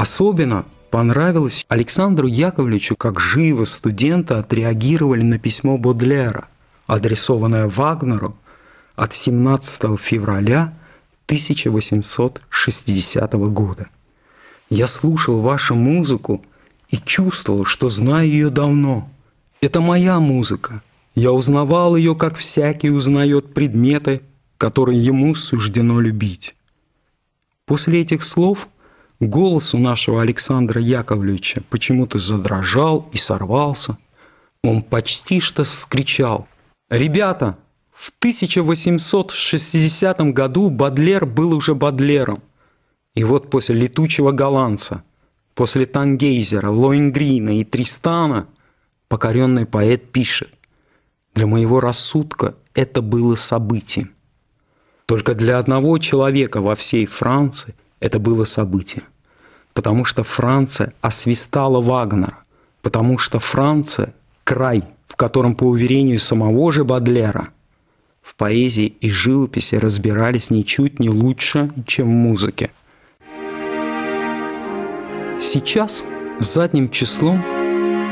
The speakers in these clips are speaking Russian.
Особенно понравилось Александру Яковлевичу, как живо студенты отреагировали на письмо Бодлера, адресованное Вагнеру от 17 февраля 1860 года. «Я слушал вашу музыку и чувствовал, что знаю ее давно. Это моя музыка. Я узнавал ее, как всякий узнает предметы, которые ему суждено любить». После этих слов – Голос у нашего Александра Яковлевича почему-то задрожал и сорвался. Он почти что вскричал. «Ребята, в 1860 году Бадлер был уже Бадлером. И вот после «Летучего голландца», после Тангейзера, Лоингрина и Тристана покоренный поэт пишет «Для моего рассудка это было событием. Только для одного человека во всей Франции это было событие потому что Франция освистала Вагнера, потому что Франция – край, в котором, по уверению самого же Бадлера, в поэзии и живописи разбирались ничуть не лучше, чем в музыке. Сейчас, задним числом,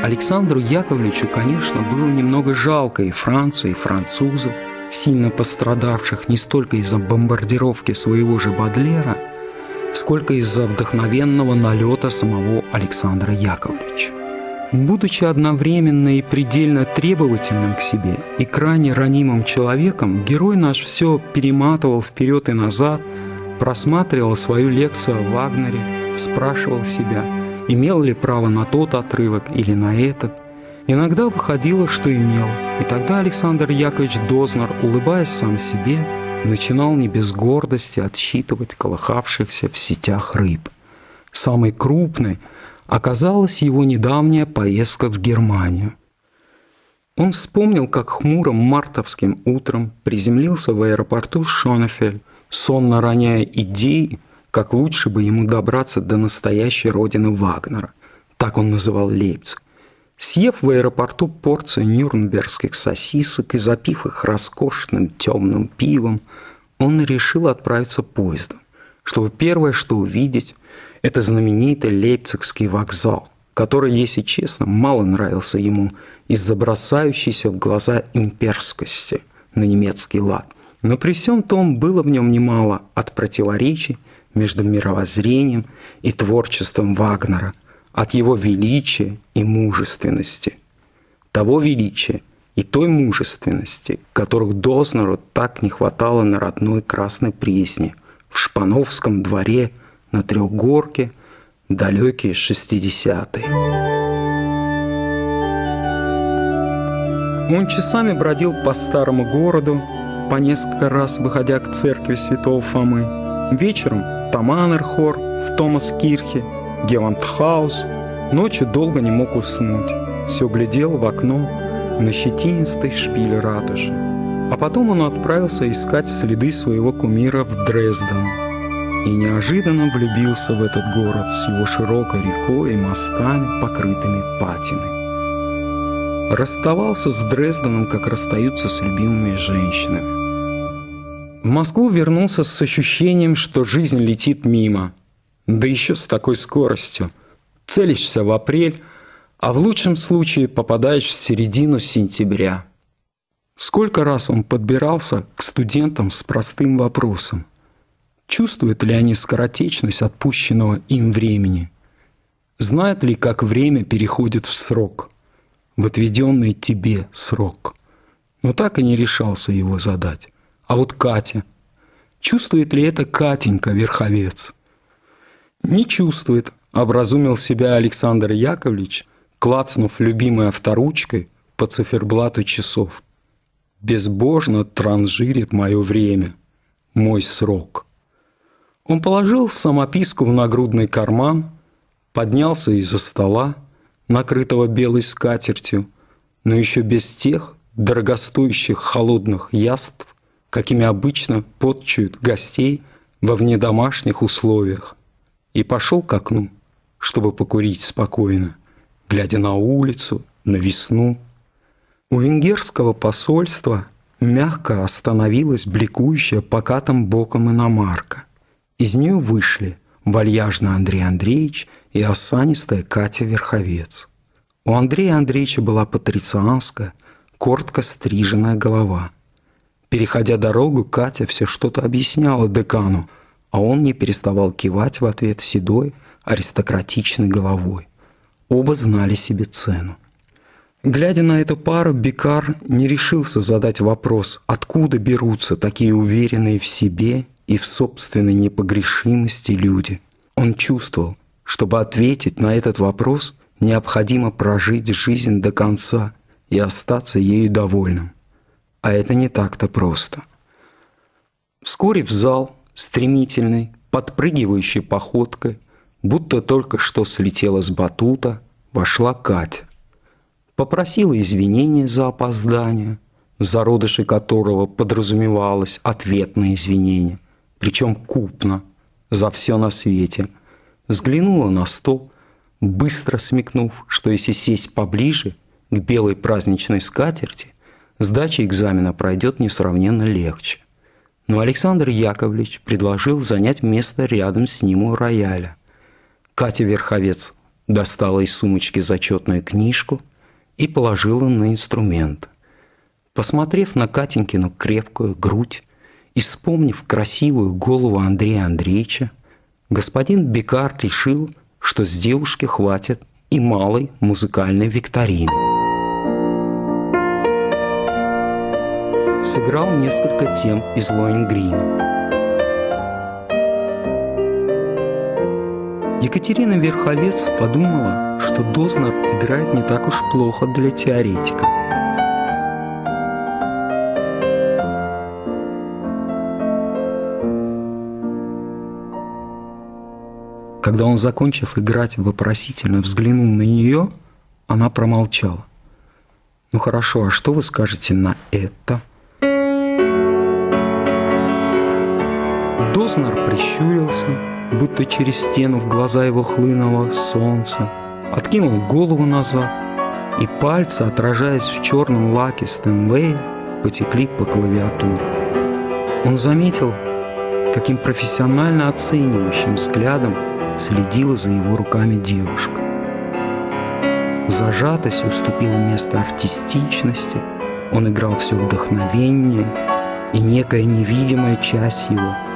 Александру Яковлевичу, конечно, было немного жалко и Францию, и французов, сильно пострадавших не столько из-за бомбардировки своего же Бадлера – сколько из-за вдохновенного налета самого Александра Яковлевича. Будучи одновременно и предельно требовательным к себе и крайне ранимым человеком, герой наш все перематывал вперед и назад, просматривал свою лекцию о Вагнере, спрашивал себя, имел ли право на тот отрывок или на этот. Иногда выходило, что имел, и тогда Александр Яковлевич Дознер, улыбаясь сам себе, начинал не без гордости отсчитывать колыхавшихся в сетях рыб. Самой крупной оказалась его недавняя поездка в Германию. Он вспомнил, как хмурым мартовским утром приземлился в аэропорту Шонефель, сонно роняя идеи, как лучше бы ему добраться до настоящей родины Вагнера. Так он называл Лейпциг. Съев в аэропорту порцию нюрнбергских сосисок и запив их роскошным темным пивом, он решил отправиться поездом, чтобы первое, что увидеть, это знаменитый Лейпцигский вокзал, который, если честно, мало нравился ему из-за бросающейся в глаза имперскости на немецкий лад. Но при всем том было в нем немало от противоречий между мировоззрением и творчеством Вагнера – от его величия и мужественности. Того величия и той мужественности, которых Дознеру так не хватало на родной Красной Пресне, в Шпановском дворе на Трехгорке, далекие 60-е. Он часами бродил по старому городу, по несколько раз выходя к церкви святого Фомы. Вечером Таманерхор в Томас-Кирхе – Гевантхаус. Ночью долго не мог уснуть. Все глядел в окно на щетинистый шпиль ратуши. А потом он отправился искать следы своего кумира в Дрезден. И неожиданно влюбился в этот город с его широкой рекой и мостами, покрытыми патиной. Расставался с Дрезденом, как расстаются с любимыми женщинами. В Москву вернулся с ощущением, что жизнь летит мимо – да еще с такой скоростью. Целишься в апрель, а в лучшем случае попадаешь в середину сентября. Сколько раз он подбирался к студентам с простым вопросом. Чувствуют ли они скоротечность отпущенного им времени? Знают ли, как время переходит в срок, в отведенный тебе срок? Но так и не решался его задать. А вот Катя. Чувствует ли это Катенька Верховец? Не чувствует, образумил себя Александр Яковлевич, клацнув любимой авторучкой по циферблату часов. Безбожно транжирит мое время, мой срок. Он положил самописку в нагрудный карман, поднялся из-за стола, накрытого белой скатертью, но еще без тех дорогостоящих холодных яств, какими обычно подчуют гостей во внедомашних условиях и пошел к окну, чтобы покурить спокойно, глядя на улицу, на весну. У венгерского посольства мягко остановилась бликующая покатым боком иномарка. Из нее вышли вальяжный Андрей Андреевич и осанистая Катя Верховец. У Андрея Андреевича была патрицианская, коротко стриженная голова. Переходя дорогу, Катя все что-то объясняла декану, а он не переставал кивать в ответ седой, аристократичной головой. Оба знали себе цену. Глядя на эту пару, Бикар не решился задать вопрос, откуда берутся такие уверенные в себе и в собственной непогрешимости люди. Он чувствовал, чтобы ответить на этот вопрос, необходимо прожить жизнь до конца и остаться ею довольным. А это не так-то просто. Вскоре в зал, стремительной, подпрыгивающей походкой, будто только что слетела с батута, вошла Катя попросила извинения за опоздание, зародыши которого подразумевалось ответное извинение, причем купно, за все на свете, взглянула на стол, быстро смекнув, что если сесть поближе к белой праздничной скатерти, сдача экзамена пройдет несравненно легче. Но Александр Яковлевич предложил занять место рядом с ним у рояля. Катя Верховец достала из сумочки зачетную книжку – и положила на инструмент. Посмотрев на Катенькину крепкую грудь и вспомнив красивую голову Андрея Андреевича, господин Бекар решил, что с девушки хватит и малой музыкальной викторины. Сыграл несколько тем из Лоингрина. Екатерина Верховец подумала, что Дознер играет не так уж плохо для теоретика. Когда он, закончив играть, вопросительно взглянул на нее, она промолчала. «Ну хорошо, а что вы скажете на это?» Дознер прищурился, будто через стену в глаза его хлынуло солнце, откинул голову назад, и пальцы, отражаясь в черном лаке Стэнвея, потекли по клавиатуре. Он заметил, каким профессионально оценивающим взглядом следила за его руками девушка. Зажатость уступила место артистичности, он играл все вдохновеннее, и некая невидимая часть его –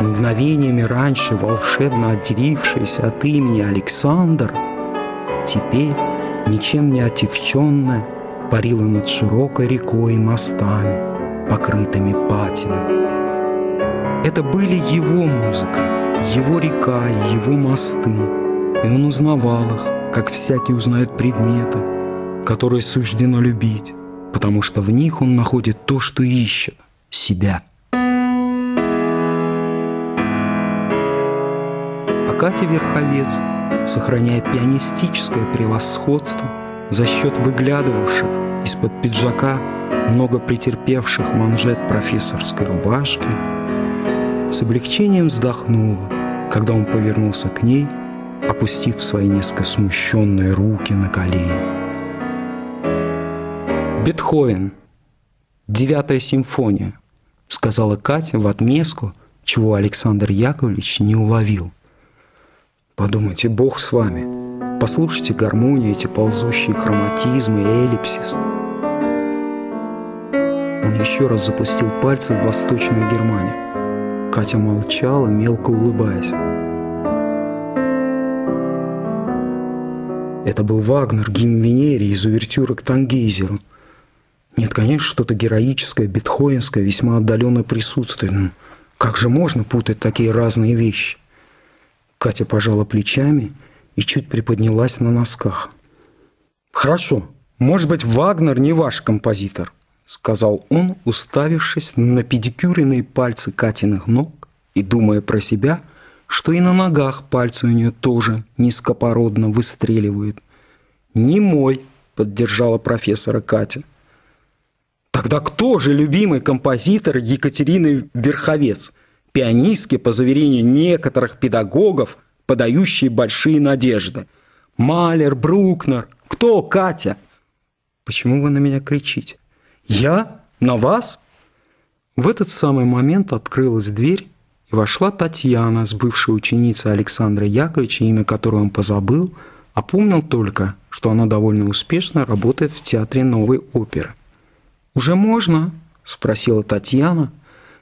мгновениями раньше волшебно отделившаяся от имени Александр, теперь, ничем не отягченная, парила над широкой рекой и мостами, покрытыми патиной. Это были его музыка, его река и его мосты, и он узнавал их, как всякий узнает предметы, которые суждено любить, потому что в них он находит то, что ищет – себя – Катя Верховец, сохраняя пианистическое превосходство за счет выглядывавших из-под пиджака много претерпевших манжет профессорской рубашки, с облегчением вздохнула, когда он повернулся к ней, опустив свои несколько смущенные руки на колени. «Бетховен, девятая симфония», — сказала Катя в отместку, чего Александр Яковлевич не уловил. Подумайте, Бог с вами. Послушайте гармонию, эти ползущие хроматизмы и эллипсис. Он еще раз запустил пальцы в Восточную Германию. Катя молчала, мелко улыбаясь. Это был Вагнер, гимн Венере из увертюра к Тангейзеру. Нет, конечно, что-то героическое, бетховенское, весьма отдаленно присутствует. Но как же можно путать такие разные вещи? Катя пожала плечами и чуть приподнялась на носках. «Хорошо, может быть, Вагнер не ваш композитор», сказал он, уставившись на педикюренные пальцы Катиных ног и думая про себя, что и на ногах пальцы у нее тоже низкопородно выстреливают. «Не мой», — поддержала профессора Катя. «Тогда кто же любимый композитор Екатерины Верховец?» Пианистки, по заверению некоторых педагогов, подающие большие надежды. Малер, Брукнер, кто Катя? Почему вы на меня кричите? Я? На вас? В этот самый момент открылась дверь, и вошла Татьяна, с бывшей ученицей Александра Яковлевича, имя которой он позабыл, а помнил только, что она довольно успешно работает в театре новой оперы. «Уже можно?» – спросила Татьяна,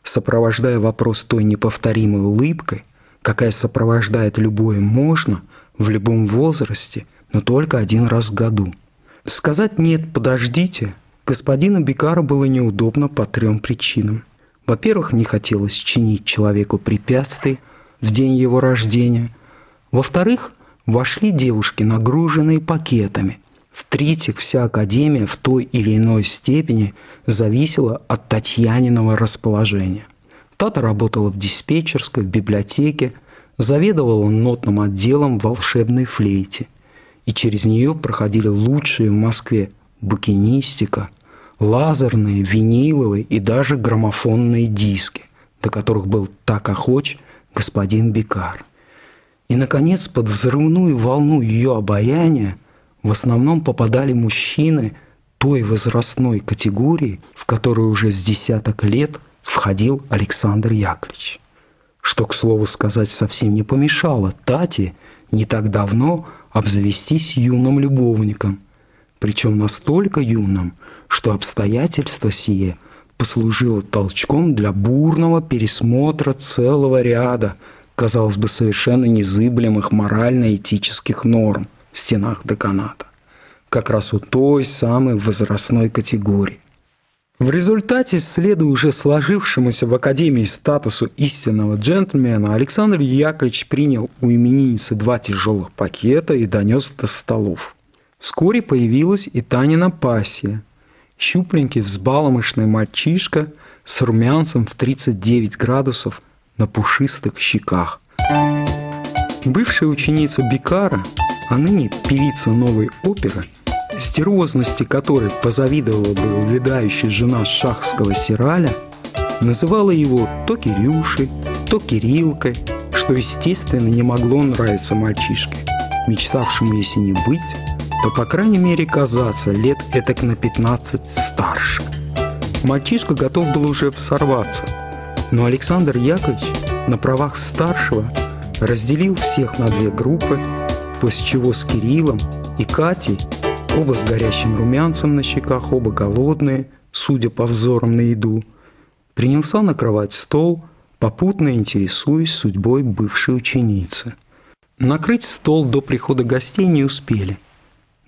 сопровождая вопрос той неповторимой улыбкой, какая сопровождает любое «можно» в любом возрасте, но только один раз в году. Сказать «нет, подождите» господину Бекару было неудобно по трем причинам – во-первых, не хотелось чинить человеку препятствий в день его рождения. Во-вторых, вошли девушки, нагруженные пакетами. В-третьих, вся академия в той или иной степени зависела от Татьяниного расположения. Тата работала в диспетчерской, в библиотеке, заведовала нотным отделом волшебной флейте. И через нее проходили лучшие в Москве букинистика – лазерные, виниловые и даже граммофонные диски, до которых был так охоч господин Бикар. И, наконец, под взрывную волну ее обаяния в основном попадали мужчины той возрастной категории, в которую уже с десяток лет входил Александр Яковлевич. Что, к слову сказать, совсем не помешало Тате не так давно обзавестись юным любовником, причем настолько юным, что обстоятельство сие послужило толчком для бурного пересмотра целого ряда, казалось бы, совершенно незыблемых морально-этических норм в стенах деканата, как раз у той самой возрастной категории. В результате, следуя уже сложившемуся в Академии статусу истинного джентльмена, Александр Яковлевич принял у именинницы два тяжелых пакета и донес до столов. Вскоре появилась и Танина пассия – щупленький взбаломышный мальчишка с румянцем в 39 градусов на пушистых щеках. Бывшая ученица Бикара, а ныне певица новой оперы, стервозности которой позавидовала бы увядающая жена шахского сираля, называла его то Кирюшей, то Кириллкой, что, естественно, не могло нравиться мальчишке, мечтавшему, если не быть, то, по крайней мере, казаться лет этак на 15 старше. Мальчишка готов был уже сорваться, но Александр Яковлевич на правах старшего разделил всех на две группы, после чего с Кириллом и Катей, оба с горящим румянцем на щеках, оба голодные, судя по взорам на еду, принялся накрывать стол, попутно интересуясь судьбой бывшей ученицы. Накрыть стол до прихода гостей не успели.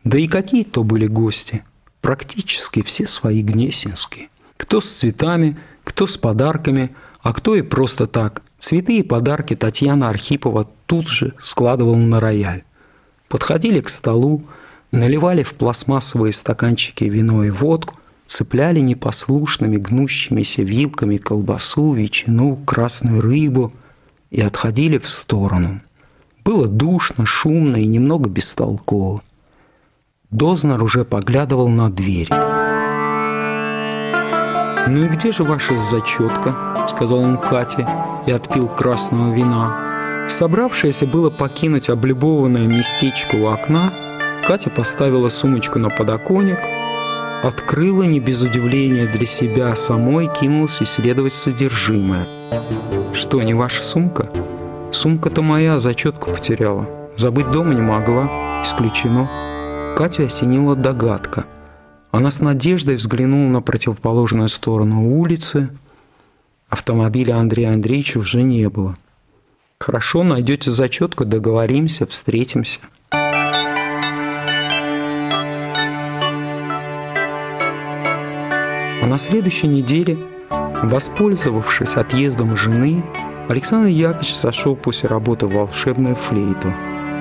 Да и какие то были гости. Практически все свои гнесинские. Кто с цветами, кто с подарками, а кто и просто так. Цветы и подарки Татьяна Архипова тут же складывала на рояль. Подходили к столу, наливали в пластмассовые стаканчики вино и водку, цепляли непослушными гнущимися вилками колбасу, ветчину, красную рыбу и отходили в сторону. Было душно, шумно и немного бестолково. Дознер уже поглядывал на дверь. «Ну и где же ваша зачетка?» – сказал он Кате и отпил красного вина. Собравшаяся было покинуть облюбованное местечко у окна, Катя поставила сумочку на подоконник, открыла не без удивления для себя самой, кинулась исследовать содержимое. «Что, не ваша сумка?» «Сумка-то моя, зачетку потеряла. Забыть дома не могла. Исключено». Катю осенила догадка. Она с надеждой взглянула на противоположную сторону улицы. Автомобиля Андрея Андреевича уже не было. «Хорошо, найдете зачетку, договоримся, встретимся». А на следующей неделе, воспользовавшись отъездом жены, Александр Яковлевич сошел после работы в волшебную флейту,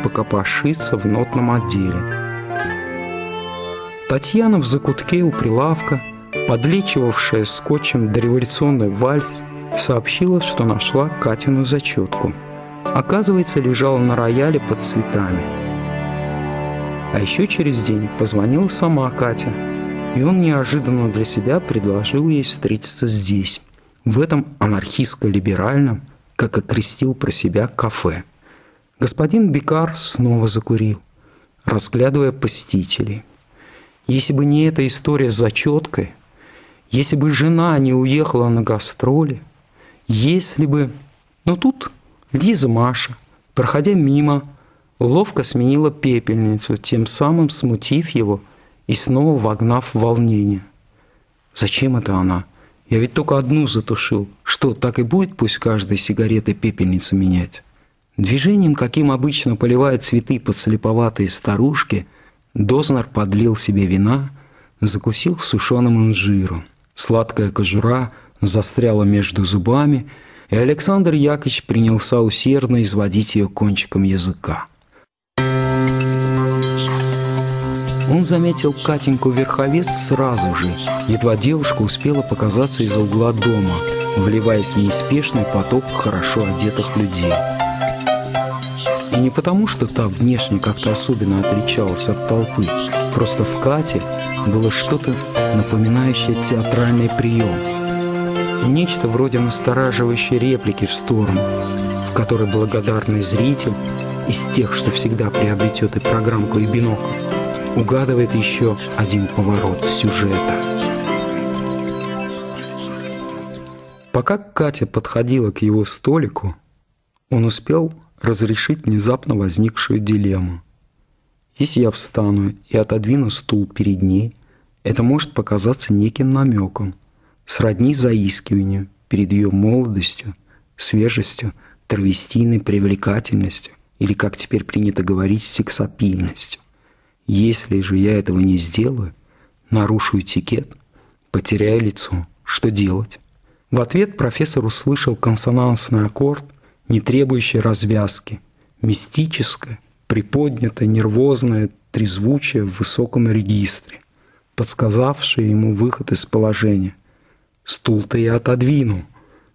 покопошиться в нотном отделе – Татьяна в закутке у прилавка, подлечивавшая скотчем дореволюционный вальс, сообщила, что нашла Катину зачетку. Оказывается, лежала на рояле под цветами. А еще через день позвонила сама Катя, и он неожиданно для себя предложил ей встретиться здесь, в этом анархистско-либеральном, как окрестил про себя, кафе. Господин Бикар снова закурил, разглядывая посетителей – если бы не эта история с зачеткой, если бы жена не уехала на гастроли, если бы... Но тут Лиза Маша, проходя мимо, ловко сменила пепельницу, тем самым смутив его и снова вогнав в волнение. Зачем это она? Я ведь только одну затушил. Что, так и будет пусть каждой сигареты пепельницу менять? Движением, каким обычно поливают цветы подслеповатые старушки, Дознер подлил себе вина, закусил сушеным инжиром. Сладкая кожура застряла между зубами, и Александр Яковлевич принялся усердно изводить ее кончиком языка. Он заметил Катеньку Верховец сразу же, едва девушка успела показаться из-за угла дома, вливаясь в неспешный поток хорошо одетых людей. И не потому, что та внешне как-то особенно отличалась от толпы, просто в Кате было что-то напоминающее театральный прием. Нечто вроде настораживающей реплики в сторону, в которой благодарный зритель из тех, что всегда приобретет и программку, и бинокль, угадывает еще один поворот сюжета. Пока Катя подходила к его столику, он успел разрешить внезапно возникшую дилемму. Если я встану и отодвину стул перед ней, это может показаться неким намеком, сродни заискиванию перед ее молодостью, свежестью, травестийной привлекательностью или, как теперь принято говорить, сексапильностью. Если же я этого не сделаю, нарушу этикет, потеряю лицо, что делать? В ответ профессор услышал консонансный аккорд, не требующий развязки, мистическое, приподнятое, нервозное трезвучие в высоком регистре, подсказавшее ему выход из положения. Стул-то я отодвину,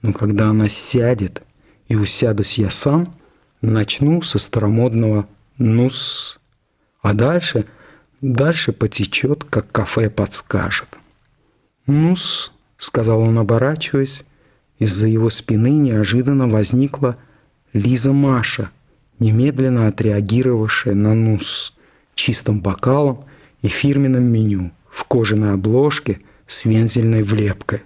но когда она сядет и усядусь я сам, начну со старомодного «нус», а дальше, дальше потечет, как кафе подскажет. «Ну-с», — сказал он, оборачиваясь, из-за его спины неожиданно возникла Лиза Маша, немедленно отреагировавшая на «нус», чистым бокалом и фирменным меню в кожаной обложке с вензельной влепкой.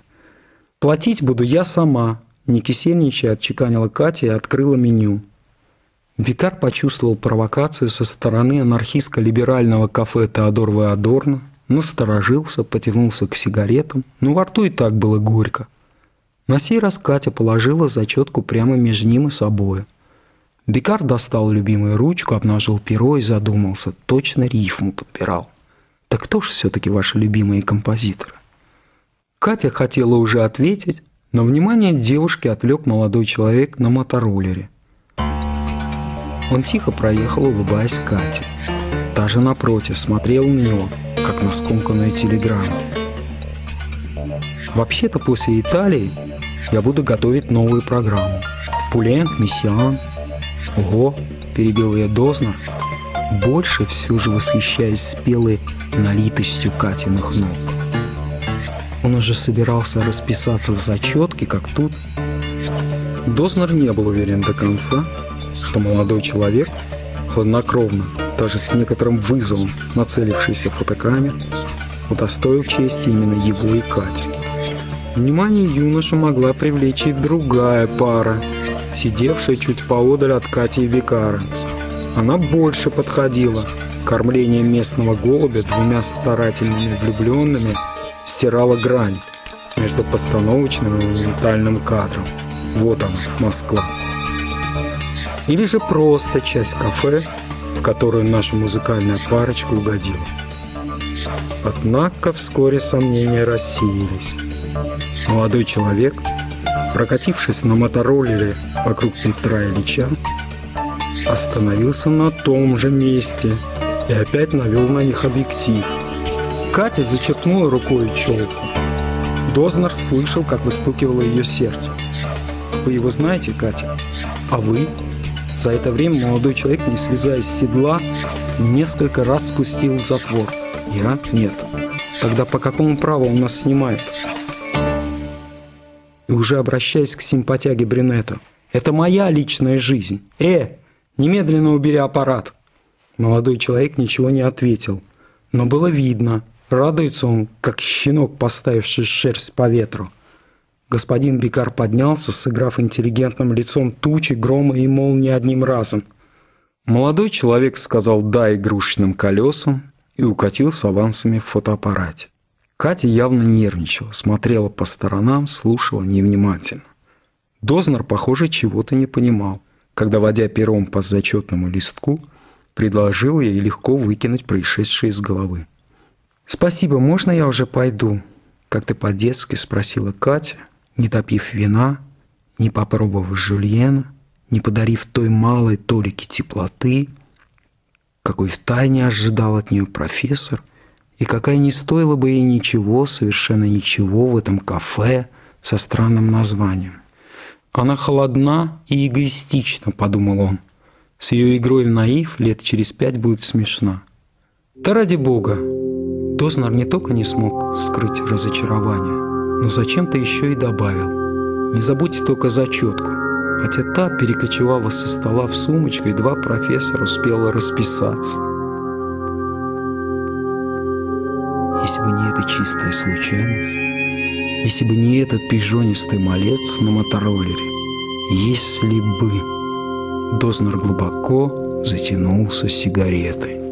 «Платить буду я сама», — не кисельничая отчеканила Катя и открыла меню — Викар почувствовал провокацию со стороны анархистско-либерального кафе Теодор Адорно, насторожился, потянулся к сигаретам, но во рту и так было горько. На сей раз Катя положила зачетку прямо между ним и собой. Бикар достал любимую ручку, обнажил перо и задумался. Точно рифму подбирал. Так кто ж все-таки ваши любимые композиторы? Катя хотела уже ответить, но внимание девушки отвлек молодой человек на мотороллере. Он тихо проехал, улыбаясь Кате. Та же напротив смотрела на него, как на скомканную телеграмму. Вообще-то после Италии я буду готовить новую программу. Пулен, Мессиан. Ого, перебил я Дознер, больше все же восхищаясь спелой налитостью Катиных ног. Он уже собирался расписаться в зачетке, как тут. Дознер не был уверен до конца, что молодой человек, хладнокровно, даже с некоторым вызовом, нацелившийся фотокамер, удостоил чести именно его и Кати. Внимание юноша могла привлечь и другая пара, сидевшая чуть поодаль от Кати и Викара. Она больше подходила. Кормление местного голубя двумя старательными влюбленными стирала грань между постановочным и моментальным кадром. Вот она, Москва или же просто часть кафе, в которую наша музыкальная парочка угодила. Однако вскоре сомнения рассеялись. Молодой человек, прокатившись на мотороллере вокруг Петра Ильича, остановился на том же месте и опять навел на них объектив. Катя зачеркнула рукой челку. Дознер слышал, как выстукивало ее сердце. «Вы его знаете, Катя? А вы?» За это время молодой человек, не слезая с седла, несколько раз спустил затвор. Я? Нет. Тогда по какому праву он нас снимает? И уже обращаясь к симпатяге Брюнету. Это моя личная жизнь. Э, немедленно убери аппарат. Молодой человек ничего не ответил. Но было видно, радуется он, как щенок, поставивший шерсть по ветру. Господин Бикар поднялся, сыграв интеллигентным лицом тучи, грома и молнии одним разом. Молодой человек сказал «да» игрушечным колесам и укатил с авансами в фотоаппарате. Катя явно нервничала, смотрела по сторонам, слушала невнимательно. Дознер, похоже, чего-то не понимал, когда, водя пером по зачетному листку, предложил ей легко выкинуть происшедшее из головы. «Спасибо, можно я уже пойду?» Как-то по-детски спросила Катя, не топив вина, не попробовав жульена, не подарив той малой толики теплоты, какой втайне ожидал от нее профессор, и какая не стоила бы ей ничего, совершенно ничего в этом кафе со странным названием. Она холодна и эгоистична, подумал он. С ее игрой в наив лет через пять будет смешна. Да ради бога, Дознер не только не смог скрыть разочарование, но зачем-то еще и добавил. Не забудьте только зачетку. Хотя та перекочевала со стола в сумочку, и два профессора успела расписаться. Если бы не эта чистая случайность, если бы не этот пижонистый малец на мотороллере, если бы... Дознер глубоко затянулся сигаретой.